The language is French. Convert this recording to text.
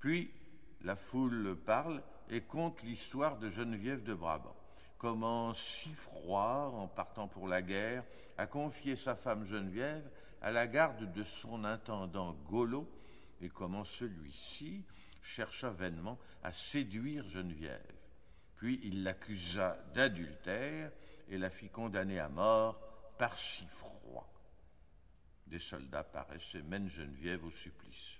Puis la foule parle et conte l'histoire de Geneviève de Brabant. Comment si froid, en partant pour la guerre, a confié sa femme Geneviève à la garde de son intendant Golo, et comment celui-ci chercha vainement à séduire Geneviève. Puis il l'accusa d'adultère et la fit condamner à mort par si froid. Des soldats paraissent et mènent Geneviève au supplice.